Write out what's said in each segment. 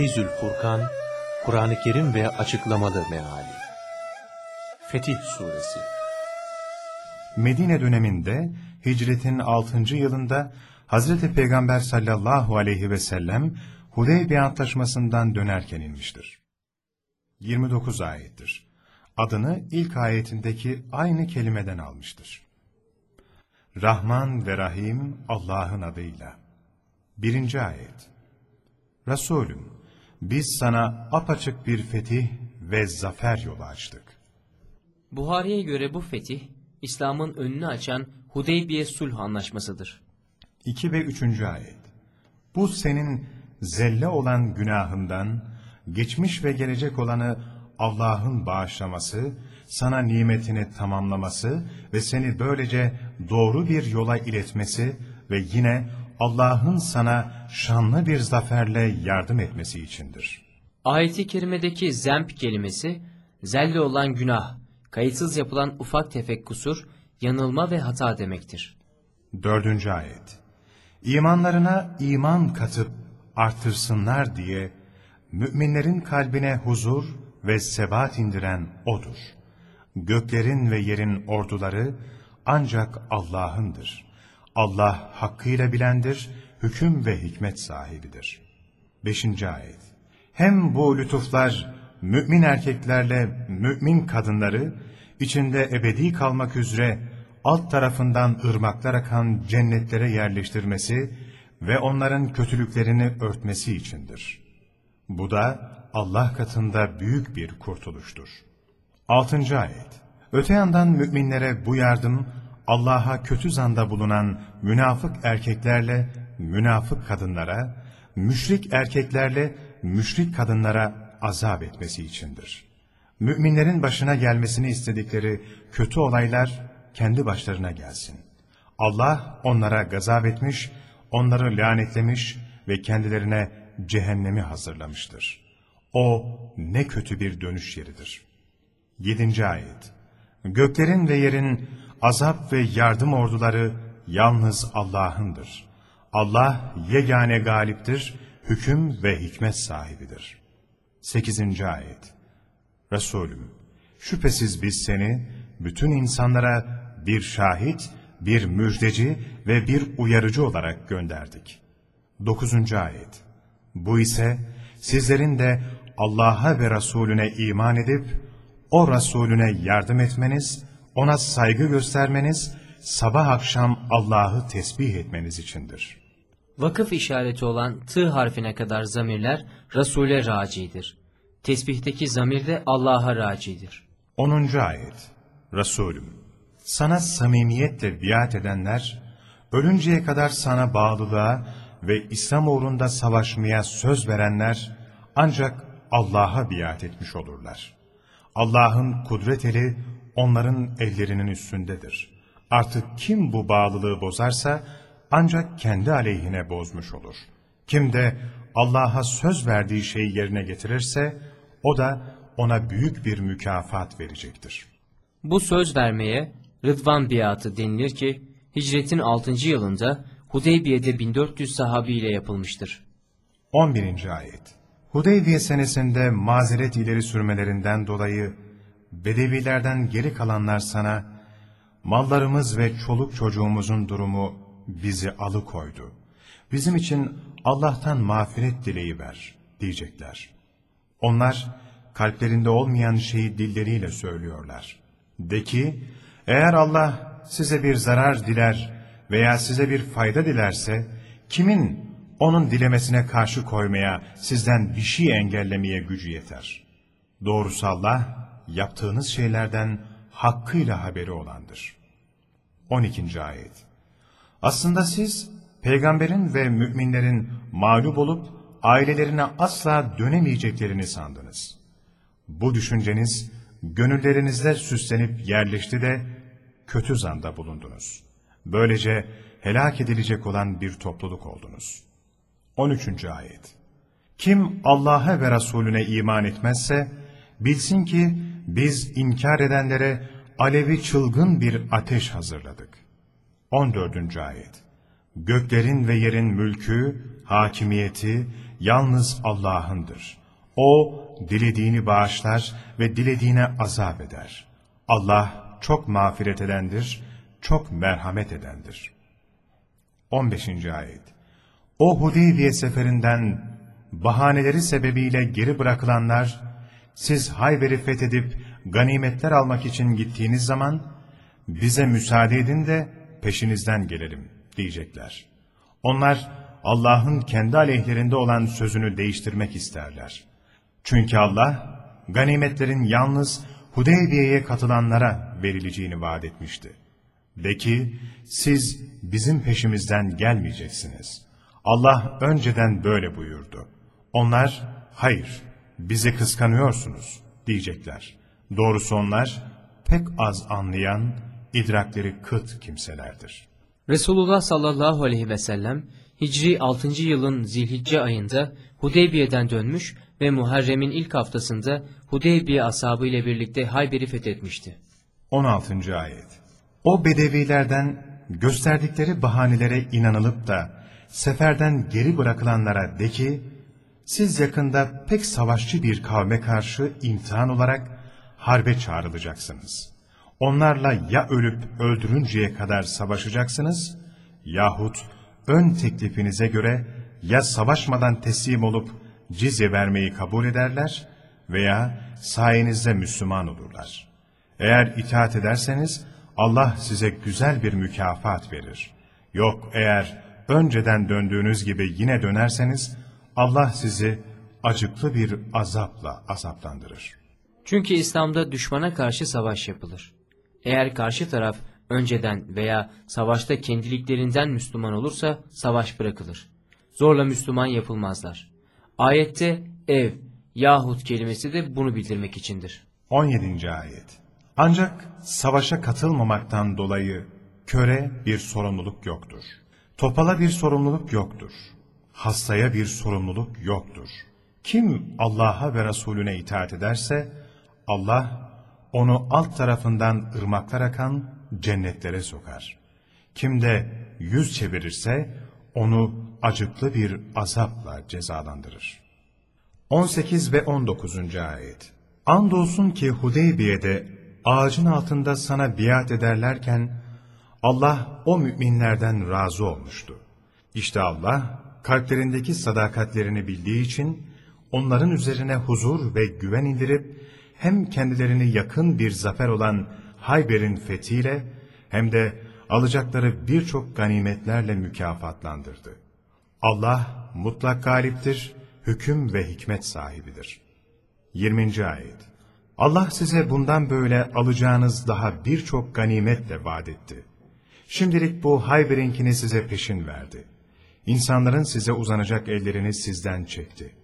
Feyzül Furkan, Kur'an-ı Kerim ve Açıklamalı Meali Fetih Suresi Medine döneminde hicretin 6. yılında Hazreti Peygamber sallallahu aleyhi ve sellem Hudeybiye Antlaşması'ndan dönerken inmiştir. 29 ayettir. Adını ilk ayetindeki aynı kelimeden almıştır. Rahman ve Rahim Allah'ın adıyla. Birinci ayet. Resulüm, biz sana apaçık bir fetih ve zafer yolu açtık. Buhari'ye göre bu fetih, İslam'ın önünü açan Hudeybiye Sulh Anlaşması'dır. 2 ve 3. ayet. Bu senin zelle olan günahından, geçmiş ve gelecek olanı Allah'ın bağışlaması, sana nimetini tamamlaması ve seni böylece doğru bir yola iletmesi ve yine Allah'ın sana şanlı bir zaferle yardım etmesi içindir. Ayet-i kerimedeki zemp kelimesi, zelle olan günah, kayıtsız yapılan ufak tefek kusur, yanılma ve hata demektir. Dördüncü ayet. İmanlarına iman katıp artırsınlar diye müminlerin kalbine huzur ve sebat indiren O'dur. Göklerin ve yerin orduları ancak Allah'ındır. Allah hakkıyla bilendir, hüküm ve hikmet sahibidir. Beşinci ayet. Hem bu lütuflar mümin erkeklerle mümin kadınları içinde ebedi kalmak üzere alt tarafından ırmaklar akan cennetlere yerleştirmesi ve onların kötülüklerini örtmesi içindir. Bu da Allah katında büyük bir kurtuluştur. Altıncı ayet. Öte yandan müminlere bu yardım, Allah'a kötü zanda bulunan münafık erkeklerle münafık kadınlara, müşrik erkeklerle müşrik kadınlara azap etmesi içindir. Müminlerin başına gelmesini istedikleri kötü olaylar kendi başlarına gelsin. Allah onlara gazap etmiş, onları lanetlemiş ve kendilerine cehennemi hazırlamıştır. O ne kötü bir dönüş yeridir. 7. Ayet Göklerin ve yerin azap ve yardım orduları yalnız Allah'ındır. Allah yegane galiptir, hüküm ve hikmet sahibidir. 8. Ayet Resulüm, şüphesiz biz seni bütün insanlara bir şahit, bir müjdeci ve bir uyarıcı olarak gönderdik. 9. Ayet Bu ise sizlerin de Allah'a ve Resulüne iman edip, o Resulüne yardım etmeniz, ona saygı göstermeniz, sabah akşam Allah'ı tesbih etmeniz içindir. Vakıf işareti olan tı harfine kadar zamirler Resul'e racidir. Tesbihteki zamir de Allah'a racidir. 10. Ayet Resulüm, sana samimiyetle biat edenler, ölünceye kadar sana bağlılığa ve İslam uğrunda savaşmaya söz verenler, ancak Allah'a biat etmiş olurlar. Allah'ın kudret eli onların ellerinin üstündedir. Artık kim bu bağlılığı bozarsa ancak kendi aleyhine bozmuş olur. Kim de Allah'a söz verdiği şeyi yerine getirirse o da ona büyük bir mükafat verecektir. Bu söz vermeye Rıdvan biatı denilir ki hicretin 6. yılında Hudeybiye'de 1400 sahabiyle yapılmıştır. 11. Ayet Hudeybiye senesinde mazeret ileri sürmelerinden dolayı Bedevilerden geri kalanlar sana mallarımız ve çoluk çocuğumuzun durumu bizi alıkoydu. Bizim için Allah'tan mağfiret dileği ver diyecekler. Onlar kalplerinde olmayan şeyi dilleriyle söylüyorlar. De ki, eğer Allah size bir zarar diler veya size bir fayda dilerse, kimin onun dilemesine karşı koymaya, sizden bir şey engellemeye gücü yeter. Doğrusu Allah, yaptığınız şeylerden hakkıyla haberi olandır. 12. Ayet Aslında siz, peygamberin ve müminlerin mağlup olup, ailelerine asla dönemeyeceklerini sandınız. Bu düşünceniz, gönüllerinizde süslenip yerleşti de, kötü zanda bulundunuz. Böylece helak edilecek olan bir topluluk oldunuz. 13. Ayet Kim Allah'a ve Resulüne iman etmezse, bilsin ki biz inkar edenlere alevi çılgın bir ateş hazırladık. 14. Ayet Göklerin ve yerin mülkü, hakimiyeti, yalnız Allah'ındır. O, dilediğini bağışlar ve dilediğine azap eder. Allah çok mağfiret edendir, çok merhamet edendir. 15. Ayet O Hudeybiye seferinden bahaneleri sebebiyle geri bırakılanlar, siz Hayber'i fethedip ganimetler almak için gittiğiniz zaman, bize müsaade edin de peşinizden gelelim diyecekler. Onlar Allah'ın kendi aleyhlerinde olan sözünü değiştirmek isterler. Çünkü Allah ganimetlerin yalnız Hudeybiye'ye katılanlara verileceğini vaat etmişti. De ki siz bizim peşimizden gelmeyeceksiniz. Allah önceden böyle buyurdu. Onlar hayır bizi kıskanıyorsunuz diyecekler. Doğrusu onlar pek az anlayan, idrakleri kıt kimselerdir. Resulullah sallallahu aleyhi ve sellem Hicri 6. yılın Zilhicce ayında Hudeybiye'den dönmüş ve Muharrem'in ilk haftasında Hudeybiye ashabı ile birlikte Hayber'i fethetmişti. 16. Ayet O bedevilerden gösterdikleri bahanelere inanılıp da seferden geri bırakılanlara de ki, siz yakında pek savaşçı bir kavme karşı imtihan olarak harbe çağrılacaksınız. Onlarla ya ölüp öldürünceye kadar savaşacaksınız yahut ön teklifinize göre ya savaşmadan teslim olup cizye vermeyi kabul ederler veya sayenizde Müslüman olurlar. Eğer itaat ederseniz Allah size güzel bir mükafat verir. Yok eğer önceden döndüğünüz gibi yine dönerseniz Allah sizi acıklı bir azapla azaplandırır. Çünkü İslam'da düşmana karşı savaş yapılır. Eğer karşı taraf önceden veya savaşta kendiliklerinden Müslüman olursa savaş bırakılır. Zorla Müslüman yapılmazlar. Ayette ev yahut kelimesi de bunu bildirmek içindir. 17. Ayet Ancak savaşa katılmamaktan dolayı köre bir sorumluluk yoktur. Topala bir sorumluluk yoktur. Hastaya bir sorumluluk yoktur. Kim Allah'a ve Resulüne itaat ederse, Allah onu alt tarafından ırmaklar akan cennetlere sokar. Kim de yüz çevirirse, onu acıklı bir azapla cezalandırır. 18 ve 19. Ayet Andolsun ki Hudeybiye'de ağacın altında sana biat ederlerken, Allah o müminlerden razı olmuştu. İşte Allah, kalplerindeki sadakatlerini bildiği için, onların üzerine huzur ve güven indirip, hem kendilerini yakın bir zafer olan Hayber'in fethiyle, hem de alacakları birçok ganimetlerle mükafatlandırdı. Allah mutlak galiptir, hüküm ve hikmet sahibidir. 20. Ayet Allah size bundan böyle alacağınız daha birçok ganimetle vaat etti. Şimdilik bu Hayber'inkini size peşin verdi. İnsanların size uzanacak ellerini sizden çekti.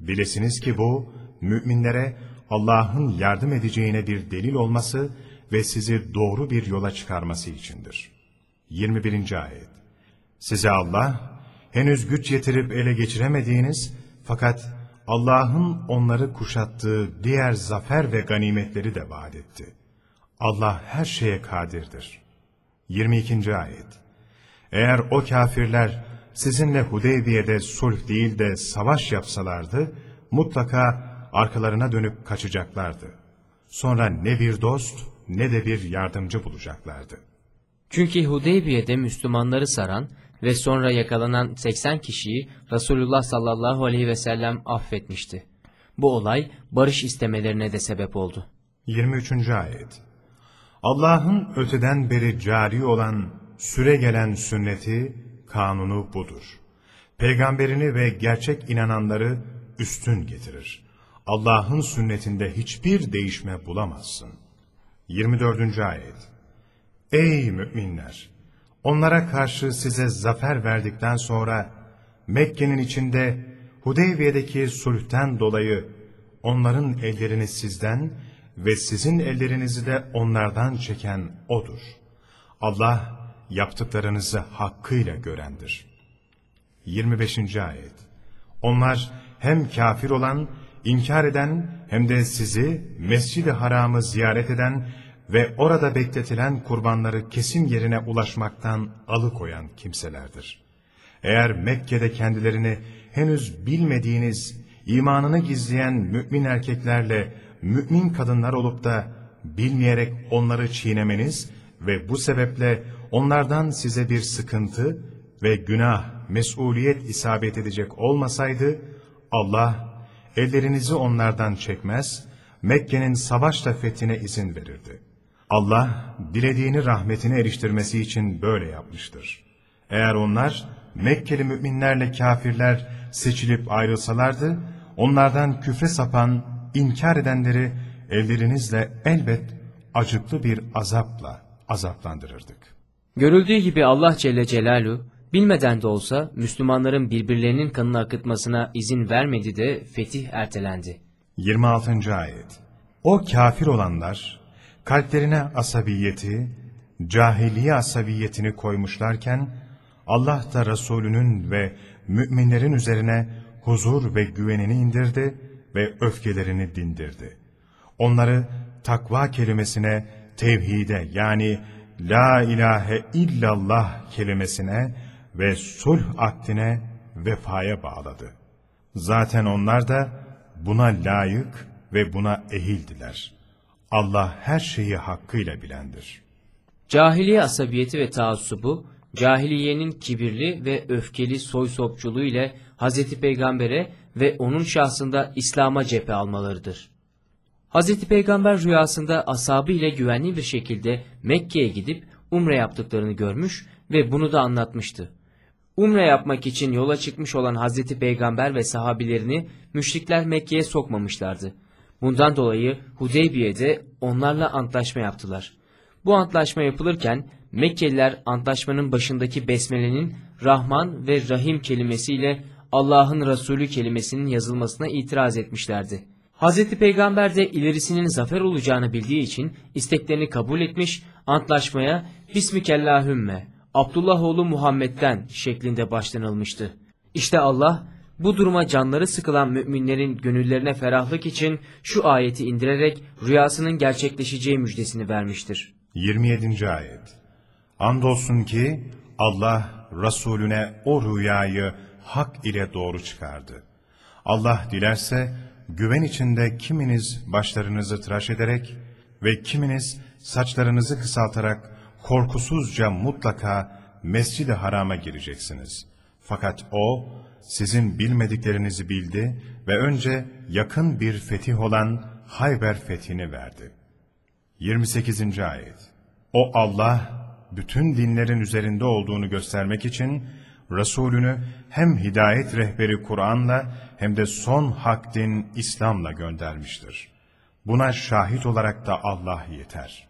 Bilesiniz ki bu, müminlere Allah'ın yardım edeceğine bir delil olması ve sizi doğru bir yola çıkarması içindir. 21. Ayet Size Allah, henüz güç yetirip ele geçiremediğiniz, fakat Allah'ın onları kuşattığı diğer zafer ve ganimetleri de vaat etti. Allah her şeye kadirdir. 22. Ayet Eğer o kafirler sizinle Hudeybiye'de sulh değil de savaş yapsalardı, mutlaka arkalarına dönüp kaçacaklardı. Sonra ne bir dost ne de bir yardımcı bulacaklardı. Çünkü Hudeybiye'de Müslümanları saran ve sonra yakalanan 80 kişiyi Resulullah sallallahu aleyhi ve sellem affetmişti. Bu olay barış istemelerine de sebep oldu. 23. Ayet Allah'ın öteden beri cari olan, süre gelen sünneti, kanunu budur. Peygamberini ve gerçek inananları üstün getirir. Allah'ın sünnetinde hiçbir değişme bulamazsın. 24. Ayet Ey müminler! Onlara karşı size zafer verdikten sonra Mekke'nin içinde Hudeybiye'deki sulhten dolayı onların ellerini sizden ve sizin ellerinizi de onlardan çeken O'dur. Allah yaptıklarınızı hakkıyla görendir. 25. Ayet Onlar hem kafir olan, inkar eden hem de sizi Mescid-i Haram'ı ziyaret eden ve orada bekletilen kurbanları kesim yerine ulaşmaktan alıkoyan kimselerdir. Eğer Mekke'de kendilerini henüz bilmediğiniz, imanını gizleyen mümin erkeklerle mümin kadınlar olup da bilmeyerek onları çiğnemeniz ve bu sebeple onlardan size bir sıkıntı ve günah, mesuliyet isabet edecek olmasaydı, Allah ellerinizi onlardan çekmez, Mekke'nin savaşla fethine izin verirdi. Allah, dilediğini rahmetine eriştirmesi için böyle yapmıştır. Eğer onlar, Mekkeli müminlerle kafirler seçilip ayrılsalardı, onlardan küfre sapan, inkar edenleri ellerinizle elbet acıklı bir azapla azaplandırırdık. Görüldüğü gibi Allah Celle Celaluhu bilmeden de olsa Müslümanların birbirlerinin kanını akıtmasına izin vermedi de fetih ertelendi. 26. Ayet O kafir olanlar, kalplerine asabiyeti, cahiliye asabiyetini koymuşlarken, Allah da Resulünün ve müminlerin üzerine huzur ve güvenini indirdi ve öfkelerini dindirdi. Onları takva kelimesine, tevhide yani La ilahe illallah kelimesine ve sulh akdine vefaya bağladı. Zaten onlar da buna layık ve buna ehildiler. Allah her şeyi hakkıyla bilendir. Cahiliye asabiyeti ve taassubu, cahiliyenin kibirli ve öfkeli soy sopçuluğu ile Hz. Peygamber'e ve onun şahsında İslam'a cephe almalarıdır. Hz. Peygamber rüyasında ashabı ile güvenli bir şekilde Mekke'ye gidip umre yaptıklarını görmüş ve bunu da anlatmıştı. Umre yapmak için yola çıkmış olan Hz. Peygamber ve sahabilerini müşrikler Mekke'ye sokmamışlardı. Bundan dolayı Hudeybiye'de onlarla antlaşma yaptılar. Bu antlaşma yapılırken Mekkeliler antlaşmanın başındaki besmelenin Rahman ve Rahim kelimesiyle Allah'ın Resulü kelimesinin yazılmasına itiraz etmişlerdi. Hz. Peygamber de ilerisinin zafer olacağını bildiği için isteklerini kabul etmiş, antlaşmaya Bismikellahümme, Abdullah oğlu Muhammed'den şeklinde başlanılmıştı. İşte Allah bu duruma canları sıkılan müminlerin gönüllerine ferahlık için şu ayeti indirerek rüyasının gerçekleşeceği müjdesini vermiştir. 27. Ayet Andolsun ki Allah Resulüne o rüyayı hak ile doğru çıkardı. Allah dilerse güven içinde kiminiz başlarınızı tıraş ederek ve kiminiz saçlarınızı kısaltarak korkusuzca mutlaka mescid-i harama gireceksiniz. Fakat o sizin bilmediklerinizi bildi ve önce yakın bir fetih olan Hayber fethini verdi. 28. Ayet O Allah bütün dinlerin üzerinde olduğunu göstermek için Resulünü hem hidayet rehberi Kur'an'la hem de son hak din İslam'la göndermiştir. Buna şahit olarak da Allah yeter.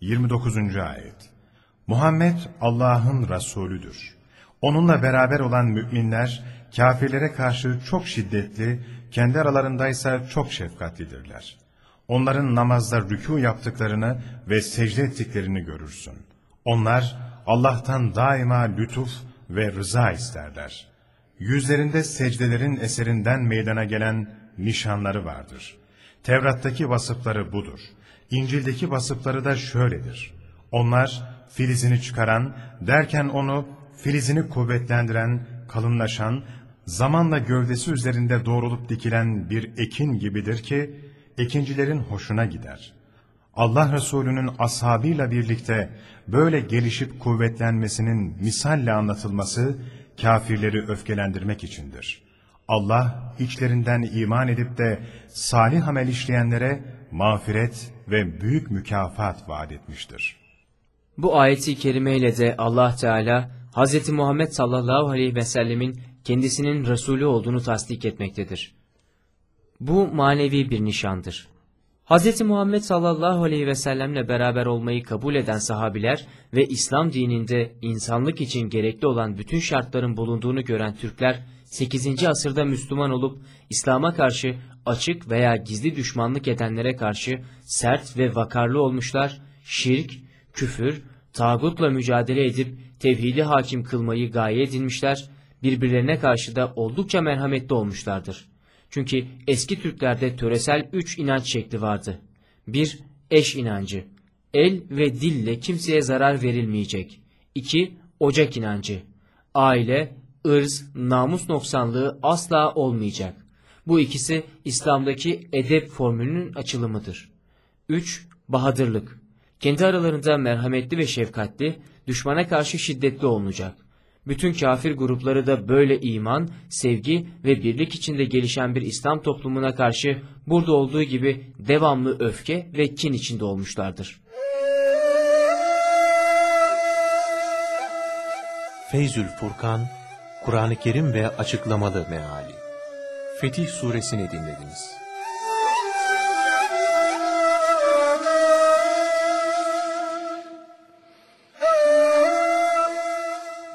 29. Ayet Muhammed Allah'ın Resulüdür. Onunla beraber olan müminler kafirlere karşı çok şiddetli, kendi aralarındaysa çok şefkatlidirler. Onların namazda rükû yaptıklarını ve secde ettiklerini görürsün. Onlar Allah'tan daima lütuf ve rıza isterler. Yüzlerinde secdelerin eserinden meydana gelen nişanları vardır. Tevrat'taki vasıfları budur. İncil'deki vasıfları da şöyledir. Onlar filizini çıkaran, derken onu filizini kuvvetlendiren, kalınlaşan, zamanla gövdesi üzerinde doğrulup dikilen bir ekin gibidir ki, ekincilerin hoşuna gider. Allah Resulü'nün ashabıyla birlikte böyle gelişip kuvvetlenmesinin misalle anlatılması, kafirleri öfkelendirmek içindir. Allah içlerinden iman edip de salih amel işleyenlere mağfiret ve büyük mükafat vaat etmiştir. Bu ayeti kerimeyle de Allah Teala Hz. Muhammed sallallahu aleyhi ve sellemin kendisinin Resulü olduğunu tasdik etmektedir. Bu manevi bir nişandır. Hz. Muhammed sallallahu aleyhi ve sellemle beraber olmayı kabul eden sahabiler ve İslam dininde insanlık için gerekli olan bütün şartların bulunduğunu gören Türkler 8. asırda Müslüman olup İslam'a karşı açık veya gizli düşmanlık edenlere karşı sert ve vakarlı olmuşlar, şirk, küfür, tağutla mücadele edip tevhidi hakim kılmayı gaye edinmişler, birbirlerine karşı da oldukça merhametli olmuşlardır. Çünkü eski Türklerde töresel üç inanç şekli vardı. Bir, eş inancı. El ve dille kimseye zarar verilmeyecek. İki, ocak inancı. Aile, ırz, namus noksanlığı asla olmayacak. Bu ikisi İslam'daki edep formülünün açılımıdır. 3. Bahadırlık. Kendi aralarında merhametli ve şefkatli, düşmana karşı şiddetli olunacak. Bütün kafir grupları da böyle iman, sevgi ve birlik içinde gelişen bir İslam toplumuna karşı burada olduğu gibi devamlı öfke ve kin içinde olmuşlardır. Feyzül Furkan, Kur'an-ı Kerim ve açıklamalı meali. Fetih suresini dinlediniz.